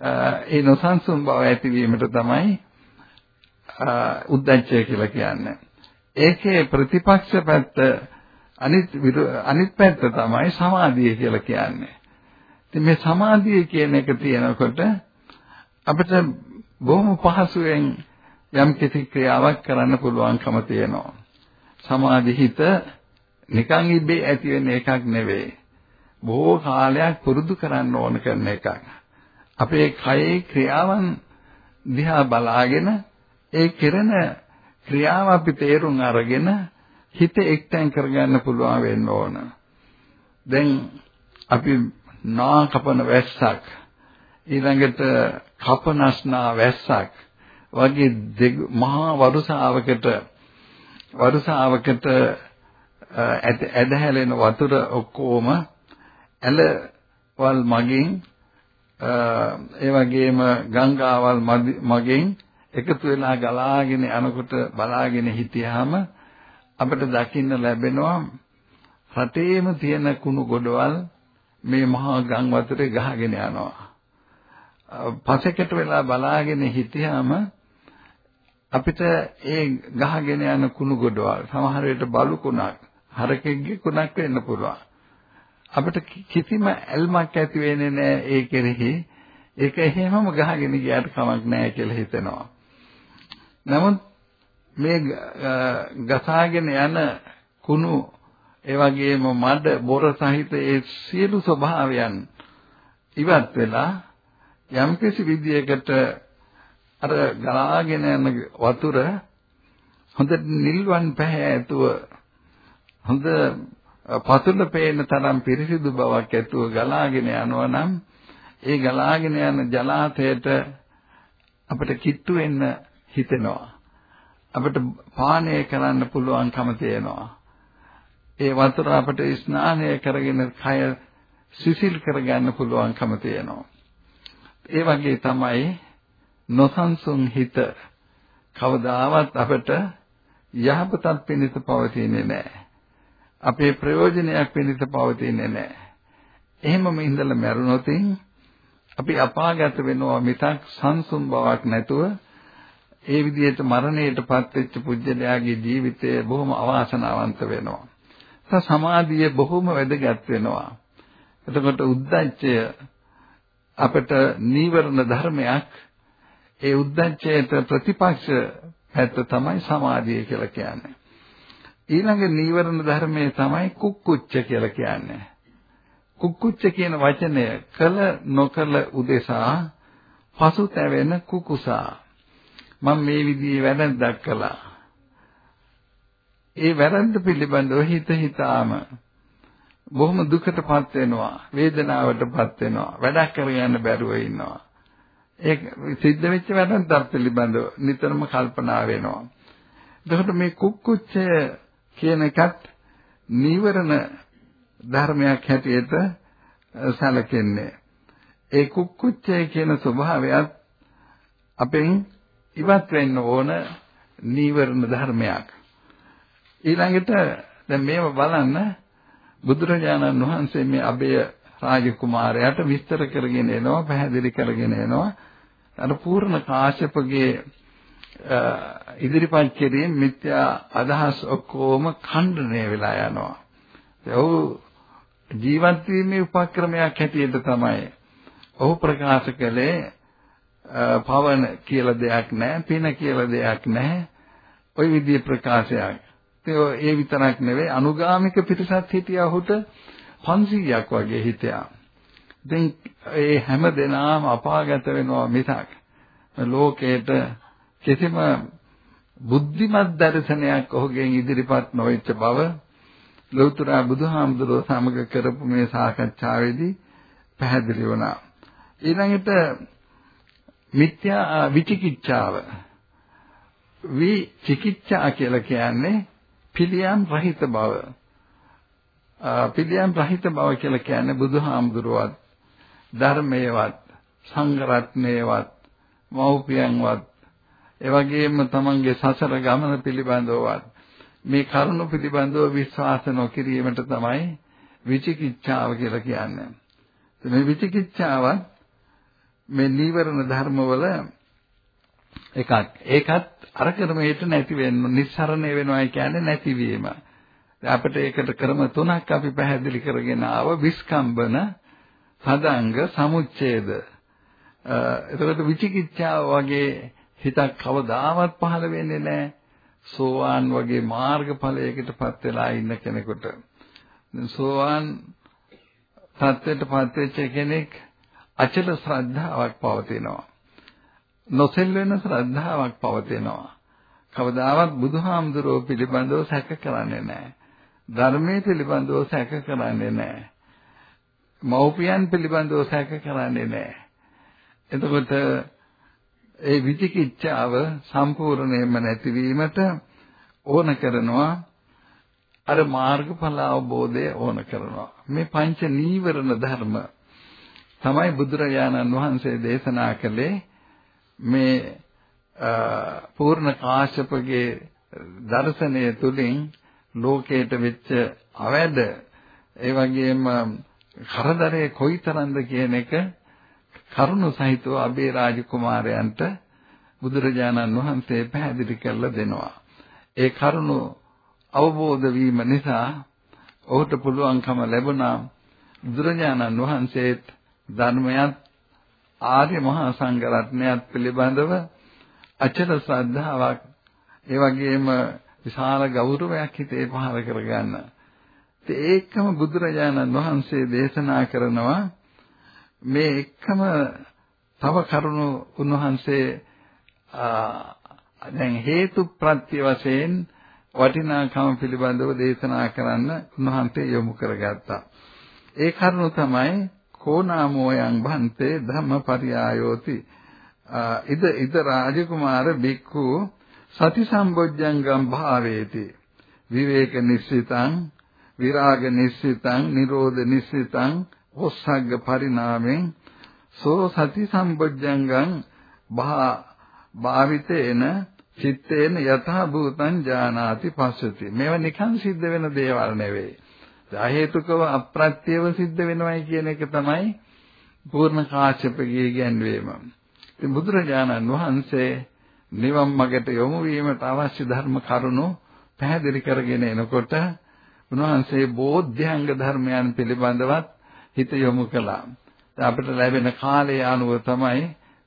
ඒ නොසන්සුන් බව ඇතිවීමට තමයි උද්දච්චය කියලා කියන්නේ. ඒකේ ප්‍රතිපක්ෂ පැත්ත අනිත් අනිත් පැත්ත තමයි සමාධිය කියලා කියන්නේ. ඉතින් මේ සමාධිය කියන එක තියෙනකොට අපිට බොහොම පහසුවෙන් යම් කිසි ක්‍රියාවක් කරන්න පුළුවන්කම තියෙනවා. සමාධි හිත නිකන් ඉබේ ඇති වෙන එකක් නෙවෙයි. බොහෝ කාලයක් පුරුදු කරන්න ඕන කරන එකක්. අපේ කයේ ක්‍රියාවන් දිහා බලාගෙන ඒ කෙරෙන ක්‍රියාව අපි තේරුම් අරගෙන හිත එක්තෙන් කරගන්න පුළුවන් වෙන්න ඕන. දැන් අපි නා කපන වැස්සක් ඊළඟට කපනස්නා වැස්සක් වගේ මහා වරුසාවකට වරුසාවකට ඇදහැලෙන වතුර ඔක්කොම ඇලවල් මගින් ඒ වගේම ගංගාවල් මගින් එකතු වෙලා ගලාගෙන යනකොට බලාගෙන හිටියාම අපිට දකින්න ලැබෙනවා රටේම තියෙන කුණු ගොඩවල් මේ මහා ගම් වතුරේ ගහගෙන යනවා. පසෙකට වෙලා බලාගෙන හිටියාම අපිට ඒ ගහගෙන යන කුණු ගොඩවල් සමහර විට බලු කුණක් හරකෙක්ගේ කුණක් වෙන්න පුළුවන්. අපිට කිසිම ඇල්මක් ඇති වෙන්නේ නැහැ ඒ කෙරෙහි. ඒක එහෙමම ගහගෙන ගියාට කමක් නැහැ කියලා හිතෙනවා. නමුත් මේ ගසාගෙන යන කුණු ඒ වගේම මඩ බොර සහිත ඒ සියලු ස්වභාවයන් ඉවත් වෙලා යම්කිසි විදියකට අර ගලාගෙන යන වතුර හොඳ නිල්වන් පැහැ ඇතුව හොඳ පතුල පේන තරම් පිරිසිදු බවක් ඇතුව ගලාගෙන යනවා නම් ඒ ගලාගෙන යන ජලාශයට අපිට කිට්ටු වෙන්න හිතෙනවා අපිට පානය කරන්න පුළුවන්කම තියෙනවා. ඒ වතුර අපිට ස්නානය කරගෙන කය සිසිල් කරගන්න පුළුවන්කම තියෙනවා. ඒ වගේ තමයි නොසන්සුන් හිත කවදාවත් අපිට යහපතක් පිණිස පවතින්නේ නැහැ. අපේ ප්‍රයෝජනයක් පිණිස පවතින්නේ නැහැ. එහෙමම ඉඳලා මැරුණොත් අපි අපාගත වෙනවා මිසක් සංසුන් බවක් නැතුව ඒ විදිහට මරණයටපත් වෙච්ච පුජ්‍යලයාගේ ජීවිතය බොහොම අවාසනාවන්ත වෙනවා. ඒ සමාධිය බොහොම වැදගත් වෙනවා. එතකොට උද්දච්චය අපට නීවරණ ධර්මයක් ඒ උද්දච්චයට ප්‍රතිපක්ෂ පැත්ත තමයි සමාධිය කියලා කියන්නේ. ඊළඟ නීවරණ ධර්මයේ තමයි කුක්කුච්ච කියලා කියන්නේ. කුක්කුච්ච කියන වචනය කල නොකල උදෙසා පසුතැවෙන කුකුසා මම මේ විදිහේ වැරද්දක් කළා. ඒ වැරද්ද පිළිබඳව හිත හිතාම බොහොම දුකටපත් වෙනවා, වේදනාවටපත් වෙනවා, වැඩක් කරගන්න බැරුව ඉන්නවා. ඒක සිද්ධ වෙච්ච වැරද්දක් පිළිබඳව නිතරම කල්පනා වෙනවා. එතකොට මේ කුක්කුච්චය කියන එකත් නීවරණ ධර්මයක් හැටියට සැලකෙන්නේ. ඒ කුක්කුච්චය කියන ස්වභාවයත් අපෙන් ඉවත් වෙන්න ඕන නීවරණ ධර්මයක්. ඊළඟට දැන් මේව බලන්න බුදුරජාණන් වහන්සේ මේ අබේ රාජකුමාරයාට විස්තර කරගෙන එනවා පැහැදිලි කරගෙන එනවා අර පූර්ණ කාශ්‍යපගේ ඉදිරිපත් කිරීම මිත්‍යා අදහස් ඔක්කොම ඛණ්ඩණය වෙලා යනවා. ඔහු ජීවත් වීමේ උපක්‍රමයක් හැටියට තමයි ඔහු ප්‍රකාශ කළේ පවන කියලා දෙයක් නැහැ, පින කියලා දෙයක් නැහැ. ওই විදිහේ ප්‍රකාශයක්. ඒ විතරක් නෙවෙයි අනුගාමික පිටසත් හිටියා ඔහුට 500ක් වගේ හිටියා. ඉතින් ඒ හැම දෙනාම අපාගත වෙනවා මිසක් ලෝකේට කිසිම බුද්ධිමත් දර්ශනයක් ඔහුගෙන් ඉදිරිපත් නොවෙච්ච බව ලෞතර බුදුහාමුදුරුවෝ සමග කරපු මේ සාකච්ඡාවේදී පැහැදිලි වුණා. ඊළඟට මිත්‍යා විචිකිච්ඡාව. විචිකිච්ඡා කියලා කියන්නේ පිළියම් රහිත බව. පිළියම් රහිත බව කියලා කියන්නේ බුදුහාමුදුරුවත් ධර්මයේවත් සංඝ රත්නයේවත් මෞපියන්වත් ඒ වගේම තමන්ගේ සසර ගමන පිළිබඳවවත් මේ කරුණ පිළිබඳව විශ්වාස නොකිරීමට තමයි විචිකිච්ඡාව කියලා කියන්නේ. මේ විචිකිච්ඡාවත් මේ නීවරණ ධර්මවල එකක්. ඒකත් අර ක්‍රමයට නැති වෙන්න නිස්සරණය වෙනවා කියන්නේ නැතිවීම. අපිට ඒකට ක්‍රම තුනක් අපි පැහැදිලි කරගෙන ආව විස්කම්බන, සදංග, සමුච්ඡේද. එතකොට විචිකිච්ඡාව වගේ හිතක් කවදාවත් පහළ වෙන්නේ නැහැ. සෝවාන් වගේ මාර්ගඵලයකටපත් වෙලා ඉන්න කෙනෙකුට. සෝවාන් තත්ත්වයටපත් වෙච්ච කෙනෙක් අචල ශ්‍රද්ධාවක් පවතිනවා. නොසෙල් වෙන ශ්‍රද්ධාවක් පවතිනවා. කවදාවත් බුදුහාමුදුරුවෝ පිළිබඳව සැක කරන්නේ නැහැ. ධර්මයේ පිළිබඳව සැක කරන්නේ නැහැ. මෞපියන් පිළිබඳව සැක කරන්නේ නැහැ. එතකොට ඒ විචිකිච්ඡාව සම්පූර්ණයෙන්ම නැතිවීමට ඕන කරනවා අර මාර්ගඵල අවබෝධය ඕන කරනවා. මේ පංච නීවරණ ධර්ම තමයි බුදුරජාණන් වහන්සේ දේශනා කළේ මේ පූර්ණ කාශ්‍යපගේ දර්ශනය තුලින් ලෝකයට වෙච්ච අවැඩ ඒ වගේම කරදරේ කොයිතරම්ද කියන එක කරුණ සහිතව අබේ රාජකුමාරයන්ට බුදුරජාණන් වහන්සේ පැහැදිලි කරලා දෙනවා. ඒ කරුණ අවබෝධ වීම නිසා ඔහුට පුළුවන්කම ලැබුණා බුදුරජාණන් වහන්සේත් ධර්මයත් ආර්ය මහා සංඝරත්නයත් පිළිබඳව අචල ශ්‍රද්ධාවක් ඒ වගේම විශාල ගෞරවයක් හිතේ පහළ කරගන්න. ඒකම බුදුරජාණන් වහන්සේ දේශනා කරනවා මේ එකම තව කරුණු උන්වහන්සේ දැන් හේතු ප්‍රත්‍ය වශයෙන් වටිනාකම පිළිබඳව දේශනා කරන්න උන්වහන්සේ යොමු කරගත්තා. ඒ කරුණු තමයි කෝනාමෝයන් භන්තේ ධම්මපරියායෝති ඉද ඉද රාජකුමාර බික්ඛු සති සම්බොජ්ජංගම් භාවේති විවේක නිස්සිතං විරාග නිස්සිතං නිරෝධ නිස්සිතං ඔස්සග්ග පරිණාමෙන් සෝ සති සම්බොජ්ජංගං භා භාවිතේන චිත්තේන යතහ භූතං ජානාති පස්සති මේවා නිකන් සිද්ධ වෙන දේවල් නෙවෙයි හේතුකව අප්‍රත්‍යව සිද්ධ වෙනවයි කියන එක තමයි පූර්ණ කාශ්‍යපගේ ගැන්වීම. ඉතින් බුදුරජාණන් වහන්සේ නිවන් මාර්ගයට යොමු වීමට අවශ්‍ය ධර්ම කරුණු පැහැදිලි කරගෙන එනකොට උන්වහන්සේ බෝධ්‍යංග ධර්මයන් පිළිබඳවත් හිත යොමු කළා. අපිට ලැබෙන කාලය අනුව තමයි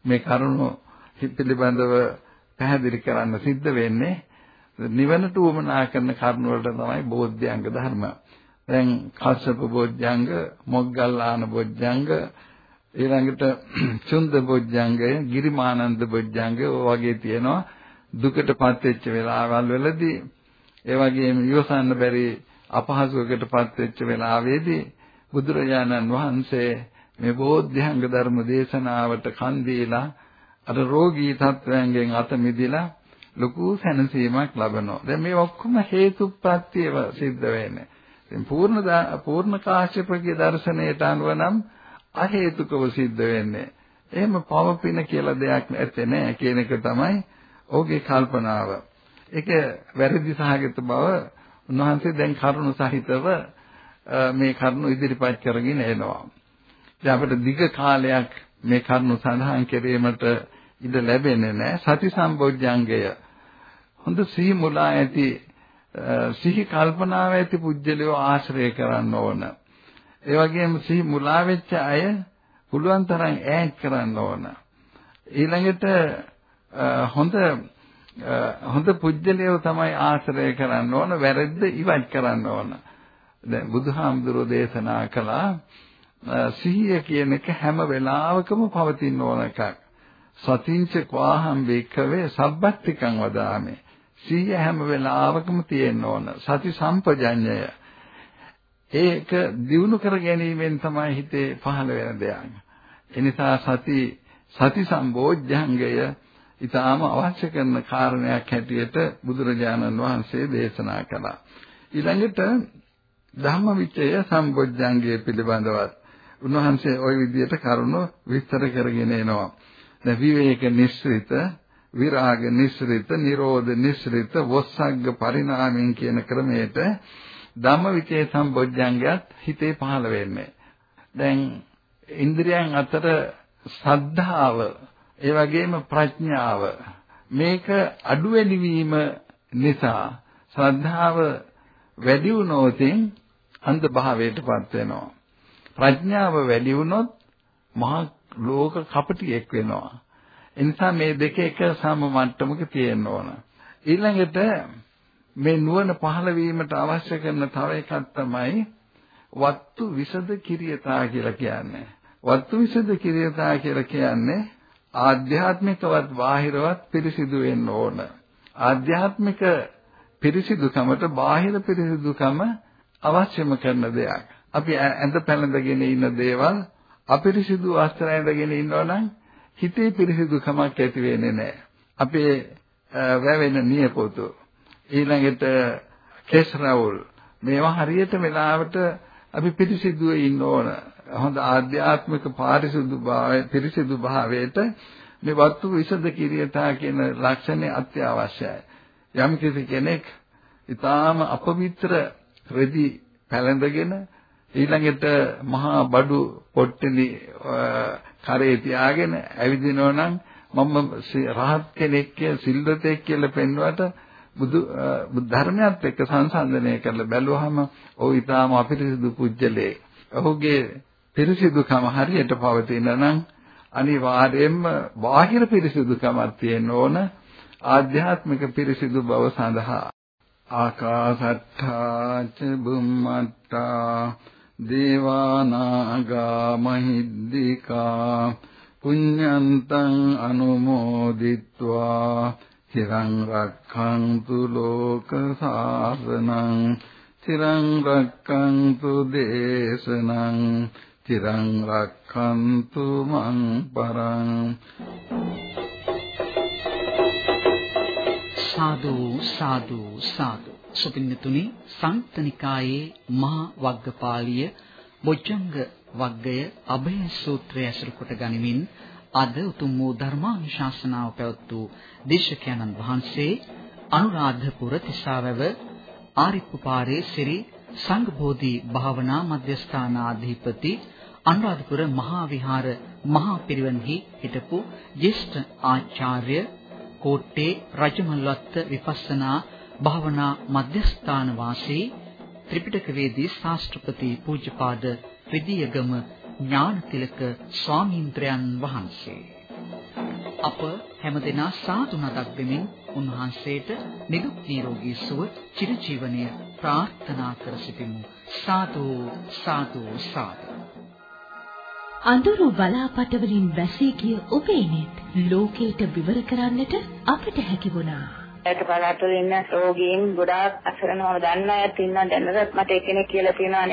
මේ කරුණු පිළිබඳව පැහැදිලි කරන්න සිද්ධ වෙන්නේ. නිවනට උවමනා කරන කරුණු වලට තමයි බෝධ්‍යංග ධර්ම. දැන් කස්සප බොජ්ජංග, මොග්ගල්ලාන බොජ්ජංග, ඊළඟට චුන්ද බොජ්ජංගය, ගිරිමානන්ද බොජ්ජංගය වගේ තියෙනවා. දුකටපත් වෙච්ච වෙලාවල් වලදී ඒ වගේම ඉවසන්න බැරි අපහසුයකටපත් වෙච්ච වෙලාවේදී බුදුරජාණන් වහන්සේ මේ බෝධ්‍යංග ධර්ම දේශනාවට කන් දීලා අර රෝගී තත්වයන්ගෙන් අත මිදලා ලොකු සැනසීමක් ලබනවා. දැන් මේ ඔක්කොම හේතුප්‍රත්‍යව සිද්ධ වෙන්නේ. ඉතින් පූර්ණ පූර්ණ කාශ්‍යපගේ දර්ශනයට අනුව නම් අහේතුකව සිද්ධ වෙන්නේ. එහෙම පවපින කියලා දෙයක් නැත්තේ නෑ කියන එක තමයි ඔහුගේ කල්පනාව. ඒක වැරදි සහගත බව උන්වහන්සේ දැන් කරුණු සහිතව මේ කරුණු ඉදිරිපත් කරගෙන එනවා. දැන් අපිට දිග කාලයක් මේ කරුණු සඳහන් කිරීමට ඉඩ ලැබෙන්නේ නැහැ. සති සම්බොජ්ජංගය හොඳ සිහි මුලා ඇති සිහි කල්පනාව ඇති පුජ්‍යලියෝ ආශ්‍රය කරන්න ඕන. ඒ වගේම සිහි මුලා වෙච්ච අය පුළුවන් තරම් ඈත් කරන්න ඕන. ඊළඟට හොඳ හොඳ පුජ්‍යලියෝ තමයි ආශ්‍රය කරන්න ඕන වැරද්ද ඉවත් කරන්න ඕන. දැන් බුදුහාමුදුරෝ දේශනා කළා සිහිය කියන එක හැම වෙලාවකම පවතින ඕන එකක්. සතිංච කවාහම් වේකවේ සබ්බත්තිකං වදාමේ. සිහිය හැම වෙලාවකම තියෙන්න ඕන. සති සම්පජඤ්ඤය. ඒක දිනු කර ගැනීමෙන් තමයි හිතේ පහළ වෙන දෙයක්. එනිසා සති සති සම්බෝධ්‍යංගය ඊටාම අවශ්‍ය කරන කාරණයක් හැටියට බුදුරජාණන් වහන්සේ දේශනා කළා. ඊළඟට ධම්මවිචය සම්බොජ්ජංගය පිළිබඳවත් උන්වහන්සේ ওই විදිහට කරුණු විස්තර කරගෙන එනවා. දැන් විවේක නිස්සෘත, විරාග නිස්සෘත, නිරෝධ නිස්සෘත, වොස්සග්ග පරිණාමයෙන් කියන ක්‍රමයට ධම්මවිචය සම්බොජ්ජංගයත් හිතේ පහළ වෙන්නේ. දැන් ඉන්ද්‍රියන් අතර ශ්‍රද්ධාව ඒ වගේම ප්‍රඥාව මේක අඩු වැඩි වීම නිසා ශ්‍රද්ධාව වැඩි වුණොතින් අන්ධ භාවයටපත් වෙනවා. ප්‍රඥාව වැඩි වුණොත් මහා ලෝක කපටියෙක් වෙනවා. ඒ නිසා මේ දෙක එක සම මට්ටමක තියෙන්න ඕන. ඊළඟට මේ නුවණ පහළ වීමට අවශ්‍ය කරන තව එකක් තමයි වත්තු විසද කිරියතා කියලා කියන්නේ. වත්තු විසද කිරියතා කියලා කියන්නේ ආධ්‍යාත්මිකවත් බාහිරවත් පිරිසිදු වෙන්න ඕන. ආධ්‍යාත්මික පිරිසිදුකමට බාහිර පිරිසිදුකම අවශ්‍යම කරන දෙයක්. අපි ඇඳ පැළඳගෙන ඉන්න දේවල් අපිරිසිදු වස්ත්‍ර ඇඳගෙන ඉන්නවා නම් හිතේ පිරිසිදුකමක් ඇති වෙන්නේ නැහැ. අපේ වැවෙන නියපොතු ඊළඟට කෙස් රවුල් මේවා හරියට වෙලාවට අපි පිරිසිදුව ඉන්න ඕන. හොඳ ආධ්‍යාත්මික පාරිශුද්ධ භාවය පිරිසිදු භාවයට මේ වස්තු විසද කිරියතා කියන ලක්ෂණය අත්‍යවශ්‍යයි. යම් කිසි කෙනෙක් ඊටාම අපවිත්‍ර රෙදි පැලඳගෙන ඊළඟට මහා බඩු පොට්ටලි කරේ තියාගෙන ඇවිදිනවා නම් මම රහත් කෙනෙක් කියලා සිල්වතෙක් කියලා පෙන්වුවට බුදු ධර්මයත් එක්ක සංසන්දනය කරලා බැලුවහම ඔහු ඊටාම අපිරිසිදු පුජ්‍යලේ. ඔහුගේ පිරිසිදුකම හරියට පවතින නම් අනිවාර්යයෙන්ම බාහිර පිරිසිදුකමක් තියෙන්න ඕන ආධ්‍යාත්මික පිරිසිදු බව සඳහා ආකාසට්ඨා ච බුම්මට්ඨා දේවානාගා මහිද්దికා පුඤ්ඤන්තං අනුමෝදිත්වා චිරං රක්ඛන්තු ලෝක සාසනං චිරං රක්ඛන්තු දේශනං චිරං රක්ඛන්තු මං පරං සාදු සාදු සාදු. සුපින්නතුනි සංතනිකායේ මහා වග්ගපාළිය බොජ්ජංග වග්ගය අභය සූත්‍රය ඇසුරු කොට ගනිමින් අද උතුම් වූ ධර්මානුශාසනාව පැවැත් වූ දේශකයන්න් වහන්සේ අනුරාධපුර තිසාවැව ආරිප්පුපාරේ ශ්‍රී සංඝබෝධි භාවනා මධ්‍යස්ථානාධිපති අනුරාධපුර මහා විහාර මහා පිරිවෙන්හි හිටපු ජේෂ්ඨ ආචාර්ය කෝට්ටේ රජමල්වත්ත විපස්සනා භාවනා මධ්‍යස්ථාන වාසී ත්‍රිපිටකවේදී ශාස්ත්‍රපති පූජ්‍යපාද විදියගම ඥානතිලක ස්වාමීන්ද්‍රයන් වහන්සේ. අප හැමදෙනා සාදු නදක් දෙමින් උන්වහන්සේට නිදුක් නිරෝගී සුව චිරජීවනය ප්‍රාර්ථනා කර සිටිමු. සාදු සාදු සාදු. අඳුරු බලාපට වලින් වැසී ගිය ඔබේ නෙත් ලෝකයට විවර කරන්නට අපට හැකි වුණා. ඒකට පළාතවල ඉන්න රෝගීන් ගොඩාක් අසරණව දන්න අයත් ඉන්නවා දැනටත් මට එක්කෙනෙක් කියලා තියෙනවා